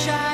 wish I